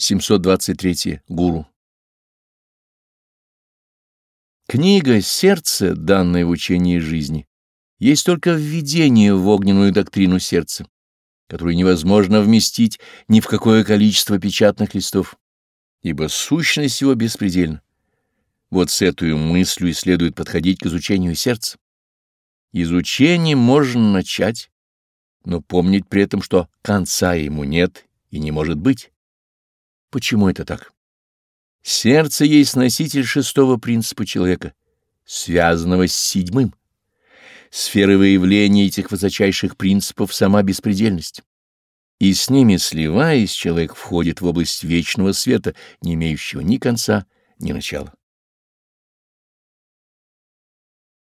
723. Гуру. Книга «Сердце», данная в учении жизни, есть только введение в огненную доктрину сердца, которую невозможно вместить ни в какое количество печатных листов, ибо сущность его беспредельна. Вот с этой мыслью и следует подходить к изучению сердца. Изучение можно начать, но помнить при этом, что конца ему нет и не может быть. Почему это так? Сердце есть носитель шестого принципа человека, связанного с седьмым. Сфера выявления этих высочайших принципов — сама беспредельность. И с ними, сливаясь, человек входит в область вечного света, не имеющего ни конца, ни начала.